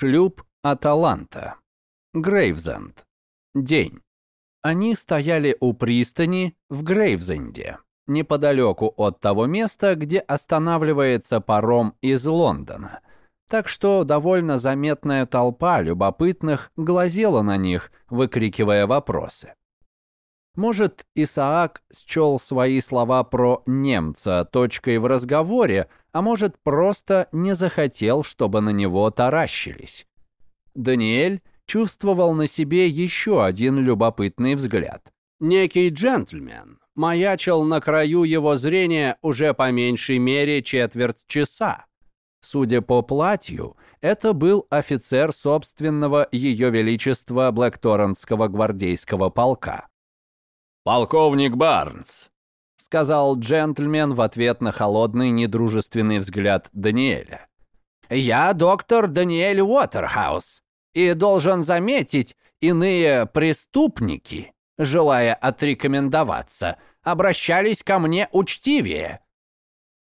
Шлюп Аталанта. Грейвзенд. День. Они стояли у пристани в Грейвзенде, неподалеку от того места, где останавливается паром из Лондона. Так что довольно заметная толпа любопытных глазела на них, выкрикивая вопросы. Может, Исаак счел свои слова про немца точкой в разговоре, а может, просто не захотел, чтобы на него таращились. Даниэль чувствовал на себе еще один любопытный взгляд. Некий джентльмен маячил на краю его зрения уже по меньшей мере четверть часа. Судя по платью, это был офицер собственного Ее Величества Блэкторнского гвардейского полка. «Полковник Барнс», — сказал джентльмен в ответ на холодный недружественный взгляд Даниэля. «Я доктор Даниэль Уотерхаус, и должен заметить, иные преступники, желая отрекомендоваться, обращались ко мне учтивее».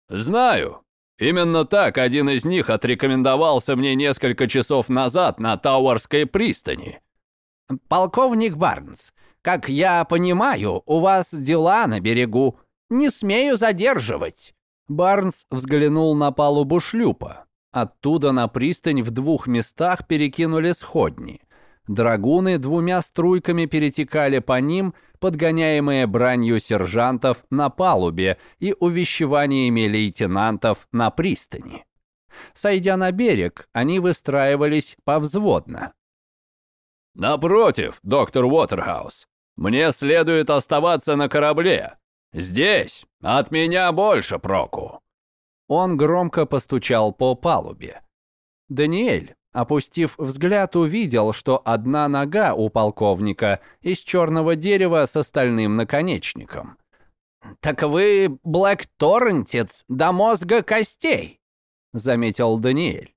«Знаю. Именно так один из них отрекомендовался мне несколько часов назад на Тауэрской пристани». «Полковник Барнс, как я понимаю, у вас дела на берегу. Не смею задерживать». Барнс взглянул на палубу шлюпа. Оттуда на пристань в двух местах перекинули сходни. Драгуны двумя струйками перетекали по ним, подгоняемые бранью сержантов на палубе и увещеваниями лейтенантов на пристани. Сойдя на берег, они выстраивались повзводно. «Напротив, доктор Уотерхаус, мне следует оставаться на корабле. Здесь от меня больше проку». Он громко постучал по палубе. Даниэль, опустив взгляд, увидел, что одна нога у полковника из черного дерева с остальным наконечником. «Так вы блэк-торрентец до мозга костей», — заметил Даниэль.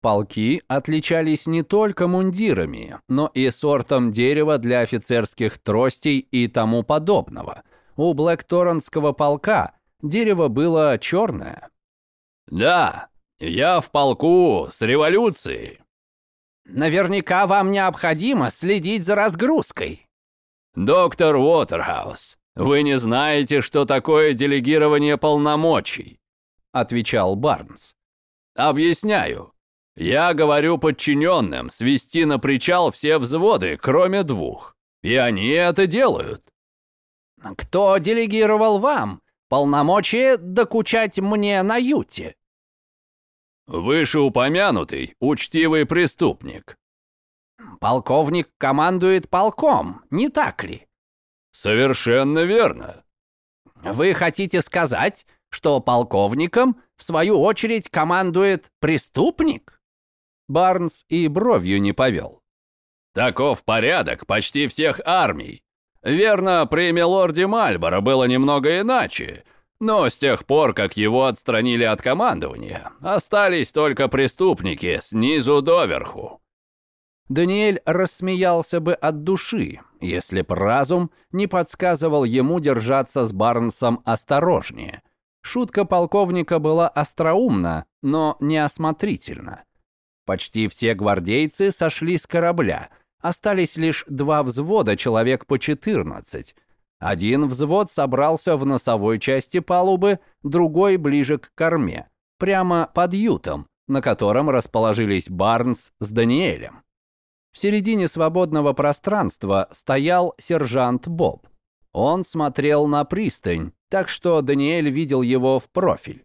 Полки отличались не только мундирами, но и сортом дерева для офицерских тростей и тому подобного. У Блэкторнского полка дерево было черное. «Да, я в полку с революцией». «Наверняка вам необходимо следить за разгрузкой». «Доктор Уотерхаус, вы не знаете, что такое делегирование полномочий», отвечал Барнс. «Объясняю. Я говорю подчиненным свести на причал все взводы, кроме двух. И они это делают. Кто делегировал вам полномочия докучать мне на юте? Вышеупомянутый учтивый преступник. Полковник командует полком, не так ли? Совершенно верно. Вы хотите сказать, что полковником, в свою очередь, командует преступник? Барнс и бровью не повел. «Таков порядок почти всех армий. Верно, при милорде Мальборо было немного иначе, но с тех пор, как его отстранили от командования, остались только преступники снизу доверху». Даниэль рассмеялся бы от души, если б разум не подсказывал ему держаться с Барнсом осторожнее. Шутка полковника была остроумна, но неосмотрительна. Почти все гвардейцы сошли с корабля. Остались лишь два взвода, человек по 14. Один взвод собрался в носовой части палубы, другой ближе к корме, прямо под ютом, на котором расположились Барнс с Даниэлем. В середине свободного пространства стоял сержант Боб. Он смотрел на пристань, так что Даниэль видел его в профиль.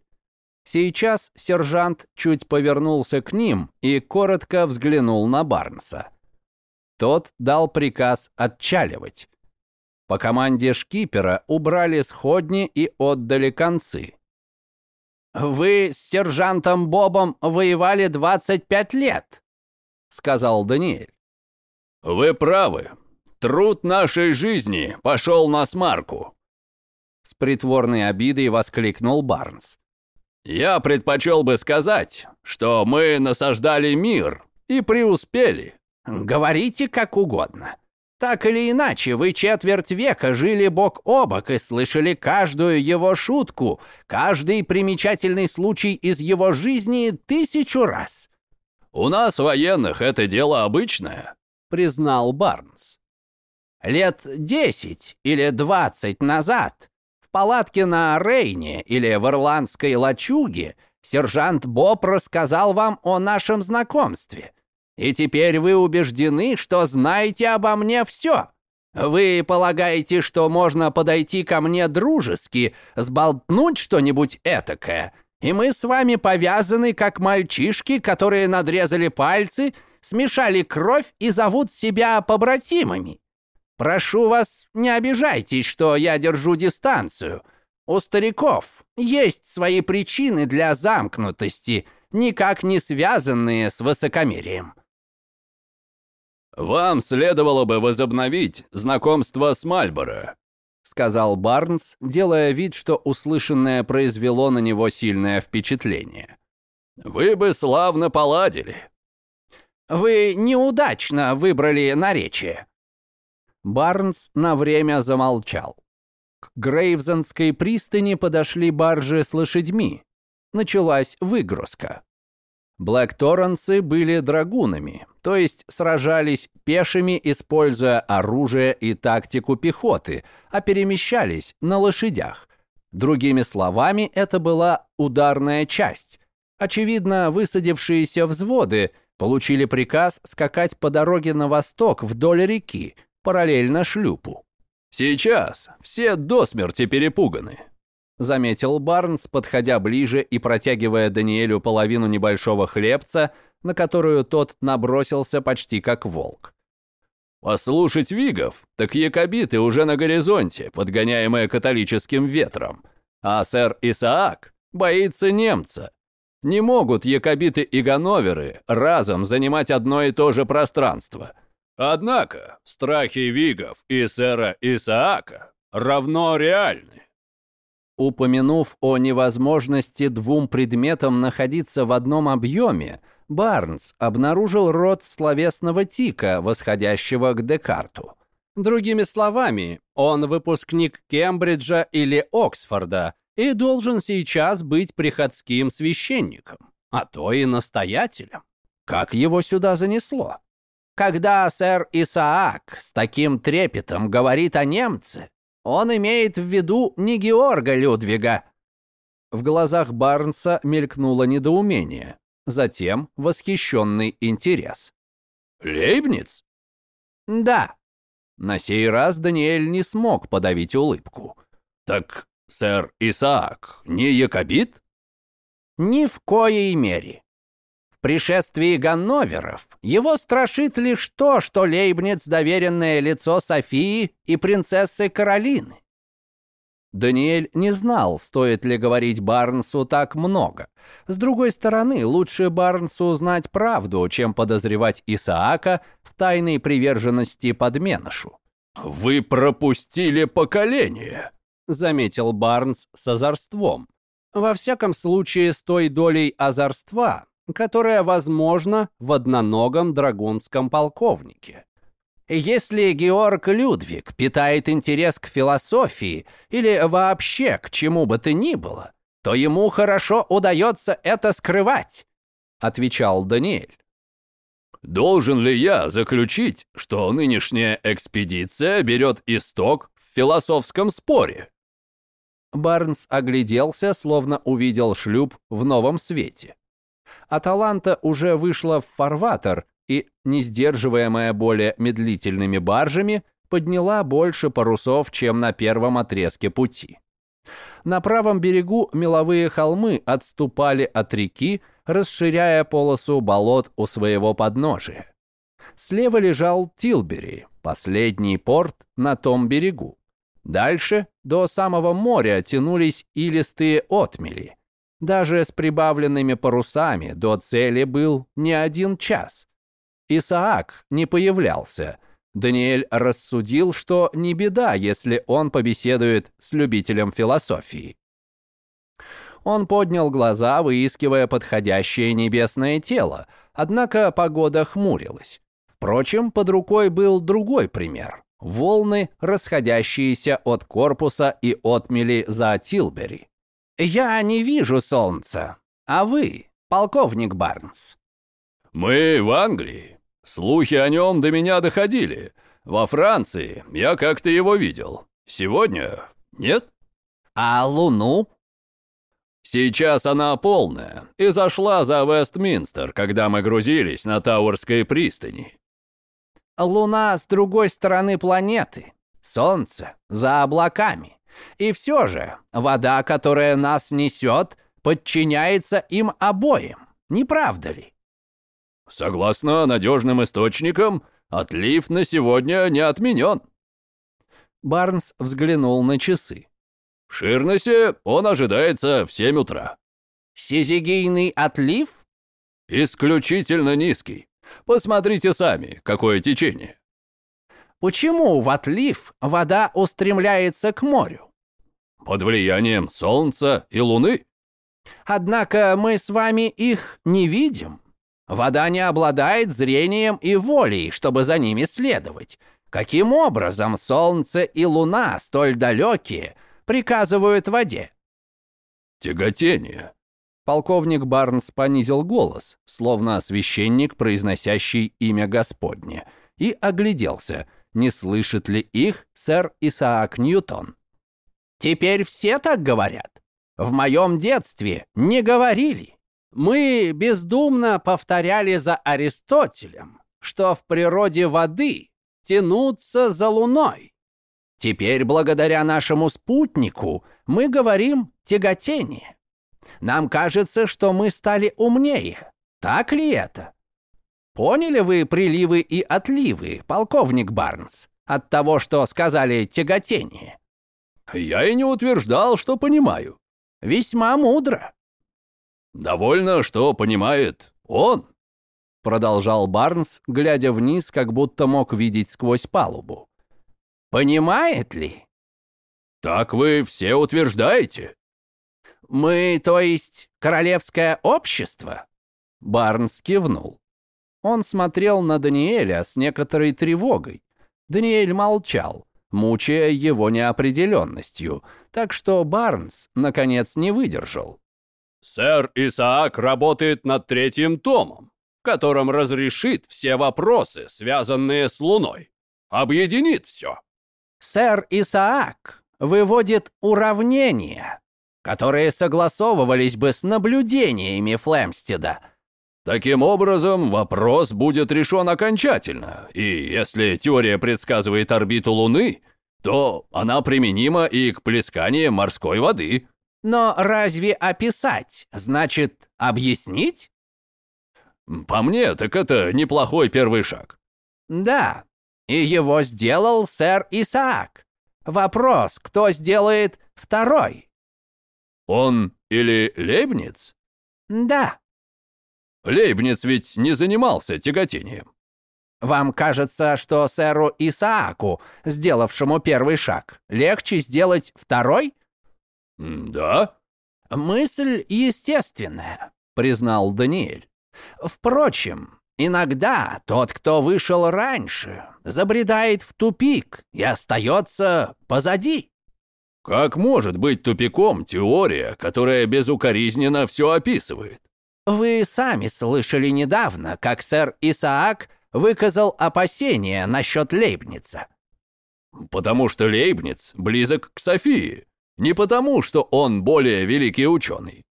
Сейчас сержант чуть повернулся к ним и коротко взглянул на Барнса. Тот дал приказ отчаливать. По команде шкипера убрали сходни и отдали концы. «Вы с сержантом Бобом воевали 25 лет», — сказал Даниэль. «Вы правы. Труд нашей жизни пошел на смарку», — с притворной обидой воскликнул Барнс. Я предпочел бы сказать, что мы насаждали мир и преуспели. Говорите как угодно. Так или иначе, вы четверть века жили бок о бок и слышали каждую его шутку, каждый примечательный случай из его жизни тысячу раз. «У нас, военных, это дело обычное», — признал Барнс. «Лет десять или двадцать назад в палатке на Рейне или в ирландской лачуге сержант Боб рассказал вам о нашем знакомстве. И теперь вы убеждены, что знаете обо мне все. Вы полагаете, что можно подойти ко мне дружески, сболтнуть что-нибудь этакое, и мы с вами повязаны, как мальчишки, которые надрезали пальцы, смешали кровь и зовут себя побратимами. Прошу вас, не обижайтесь, что я держу дистанцию. У стариков есть свои причины для замкнутости, никак не связанные с высокомерием. «Вам следовало бы возобновить знакомство с Мальборо», сказал Барнс, делая вид, что услышанное произвело на него сильное впечатление. «Вы бы славно поладили». «Вы неудачно выбрали наречие». Барнс на время замолчал. К Грейвзенской пристани подошли баржи с лошадьми. Началась выгрузка. Блэк-Торренцы были драгунами, то есть сражались пешими, используя оружие и тактику пехоты, а перемещались на лошадях. Другими словами, это была ударная часть. Очевидно, высадившиеся взводы получили приказ скакать по дороге на восток вдоль реки, параллельно шлюпу. «Сейчас все до смерти перепуганы», — заметил Барнс, подходя ближе и протягивая Даниэлю половину небольшого хлебца, на которую тот набросился почти как волк. «Послушать вигов, так якобиты уже на горизонте, подгоняемые католическим ветром. А сэр Исаак боится немца. Не могут якобиты и ганноверы разом занимать одно и то же пространство. Однако страхи вигов и сэра Исаака равно реальны. Упомянув о невозможности двум предметам находиться в одном объеме, Барнс обнаружил род словесного тика, восходящего к Декарту. Другими словами, он выпускник Кембриджа или Оксфорда и должен сейчас быть приходским священником, а то и настоятелем. Как его сюда занесло? Когда сэр Исаак с таким трепетом говорит о немце, он имеет в виду не Георга Людвига». В глазах Барнса мелькнуло недоумение, затем восхищенный интерес. «Лейбниц?» «Да». На сей раз Даниэль не смог подавить улыбку. «Так сэр Исаак не якобит?» «Ни в коей мере пришествии Ганноверов его страшит лишь то, что Лейбниц – доверенное лицо Софии и принцессы Каролины. Даниэль не знал, стоит ли говорить Барнсу так много. С другой стороны, лучше Барнсу знать правду, чем подозревать Исаака в тайной приверженности подменышу. «Вы пропустили поколение», — заметил Барнс с озорством. Во всяком случае, с той долей озорства, которая возможна в одноногом драгунском полковнике. Если Георг Людвиг питает интерес к философии или вообще к чему бы то ни было, то ему хорошо удается это скрывать, отвечал Даниэль. Должен ли я заключить, что нынешняя экспедиция берет исток в философском споре? Барнс огляделся, словно увидел шлюп в новом свете. Аталанта уже вышла в фарватер и, не сдерживаемая более медлительными баржами, подняла больше парусов, чем на первом отрезке пути. На правом берегу меловые холмы отступали от реки, расширяя полосу болот у своего подножия. Слева лежал Тилбери, последний порт на том берегу. Дальше, до самого моря, тянулись илистые отмели – даже с прибавленными парусами до цели был не один час. Исаак не появлялся. Даниэль рассудил, что не беда, если он побеседует с любителем философии. Он поднял глаза, выискивая подходящее небесное тело, однако погода хмурилась. Впрочем, под рукой был другой пример. Волны, расходящиеся от корпуса и отмели за Тилбери. «Я не вижу солнца. А вы, полковник Барнс?» Мы в Англии. Слухи о нем до меня доходили. Во Франции я как-то его видел. Сегодня нет? А Луну? Сейчас она полная и зашла за Вестминстер, когда мы грузились на Тауэрской пристани. Луна с другой стороны планеты. Солнце за облаками. И все же вода, которая нас несет, подчиняется им обоим. Не правда ли? Согласно надежным источникам, отлив на сегодня не отменен. Барнс взглянул на часы. В Ширнесе он ожидается в 7 утра. Сизигийный отлив? Исключительно низкий. Посмотрите сами, какое течение. Почему в отлив вода устремляется к морю? Под влиянием солнца и луны. Однако мы с вами их не видим. Вода не обладает зрением и волей, чтобы за ними следовать. Каким образом солнце и луна, столь далекие, приказывают воде? Тяготение. Полковник Барнс понизил голос, словно священник, произносящий имя Господне, и огляделся, не слышит ли их сэр Исаак Ньютон. «Теперь все так говорят. В моем детстве не говорили. Мы бездумно повторяли за Аристотелем, что в природе воды тянутся за луной. Теперь, благодаря нашему спутнику, мы говорим «тяготение». Нам кажется, что мы стали умнее. Так ли это? Поняли вы приливы и отливы, полковник Барнс, от того, что сказали тяготение? Я и не утверждал, что понимаю. Весьма мудро. Довольно, что понимает он, продолжал Барнс, глядя вниз, как будто мог видеть сквозь палубу. Понимает ли? Так вы все утверждаете. «Мы, то есть, королевское общество?» Барнс кивнул. Он смотрел на Даниэля с некоторой тревогой. Даниэль молчал, мучая его неопределенностью, так что Барнс, наконец, не выдержал. «Сэр Исаак работает над третьим томом, в котором разрешит все вопросы, связанные с Луной. Объединит все». «Сэр Исаак выводит уравнения», которые согласовывались бы с наблюдениями Флемстеда. Таким образом, вопрос будет решен окончательно, и если теория предсказывает орбиту Луны, то она применима и к плесканию морской воды. Но разве описать значит объяснить? По мне, так это неплохой первый шаг. Да, и его сделал сэр Исаак. Вопрос, кто сделает второй? Он или Лейбниц? Да. Лейбниц ведь не занимался тяготением. Вам кажется, что сэру Исааку, сделавшему первый шаг, легче сделать второй? Да. Мысль естественная, признал Даниэль. Впрочем, иногда тот, кто вышел раньше, забредает в тупик и остается позади. Как может быть тупиком теория, которая безукоризненно все описывает? Вы сами слышали недавно, как сэр Исаак выказал опасения насчет Лейбница. Потому что Лейбниц близок к Софии, не потому, что он более великий ученый.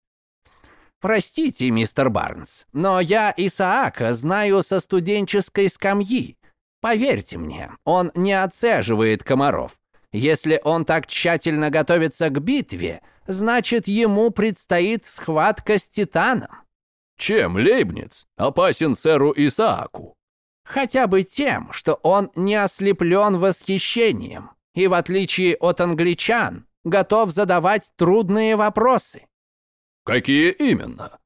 Простите, мистер Барнс, но я Исаака знаю со студенческой скамьи. Поверьте мне, он не отцеживает комаров. Если он так тщательно готовится к битве, значит, ему предстоит схватка с Титаном. Чем Лейбниц опасен сэру Исааку? Хотя бы тем, что он не ослеплен восхищением и, в отличие от англичан, готов задавать трудные вопросы. Какие именно?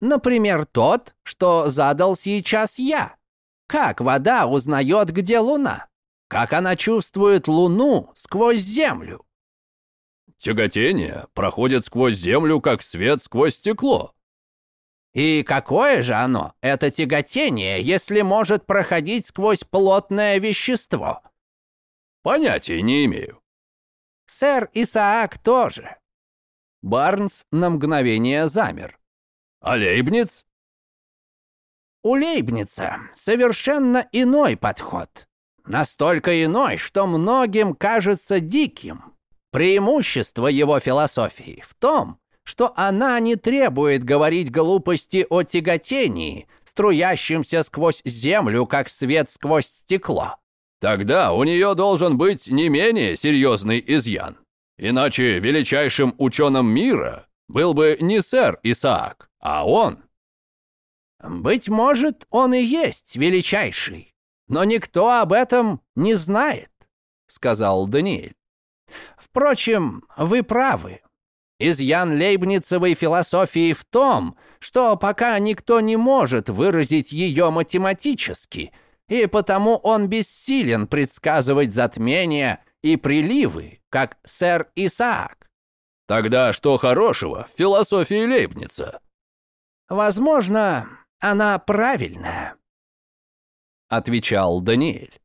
Например, тот, что задал сейчас я. Как вода узнает, где луна? Как она чувствует Луну сквозь Землю? Тяготение проходит сквозь Землю, как свет сквозь стекло. И какое же оно, это тяготение, если может проходить сквозь плотное вещество? Понятия не имею. Сэр Исаак тоже. Барнс на мгновение замер. А Лейбниц? У Лейбница совершенно иной подход. Настолько иной, что многим кажется диким. Преимущество его философии в том, что она не требует говорить глупости о тяготении, струящемся сквозь землю, как свет сквозь стекло. Тогда у нее должен быть не менее серьезный изъян. Иначе величайшим ученым мира был бы не сэр Исаак, а он. Быть может, он и есть величайший, но никто об этом не знает, сказал Даниэль. Впрочем, вы правы. Изъян лейбницевой философии в том, что пока никто не может выразить ее математически, и потому он бессилен предсказывать затмения и приливы, как сэр Исаак. Тогда что хорошего в философии Лейбница? Возможно, она правильная, отвечал Даниэль.